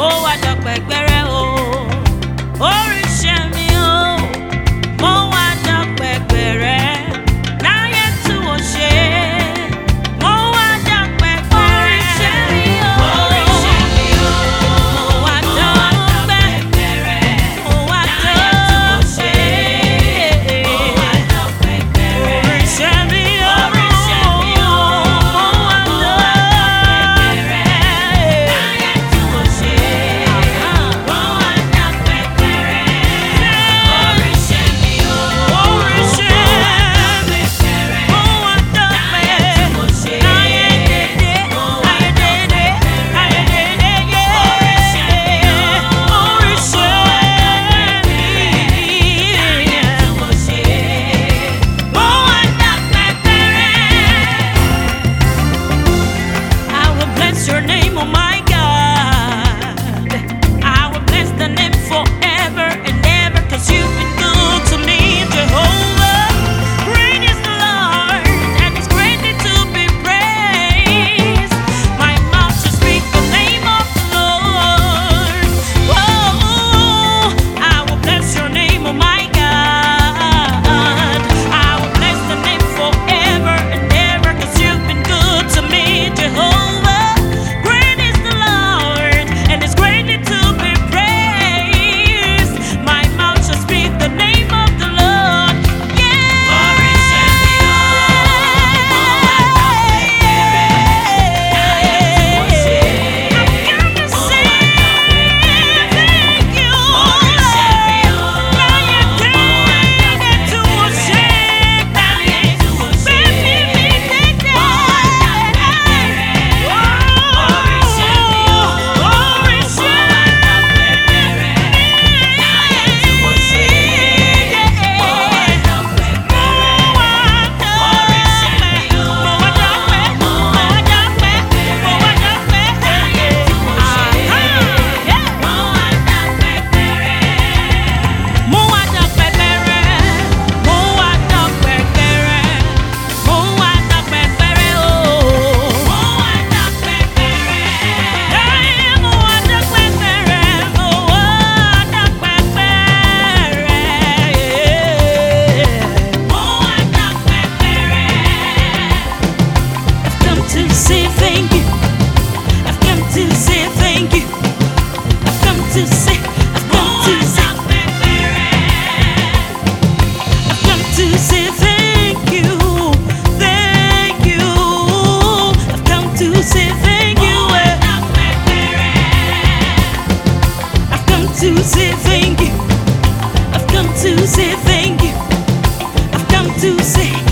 mo wá dọ̀pẹ̀ gbẹ́rẹ́ o. to say thank you. I've come to say thank you. I've come to say.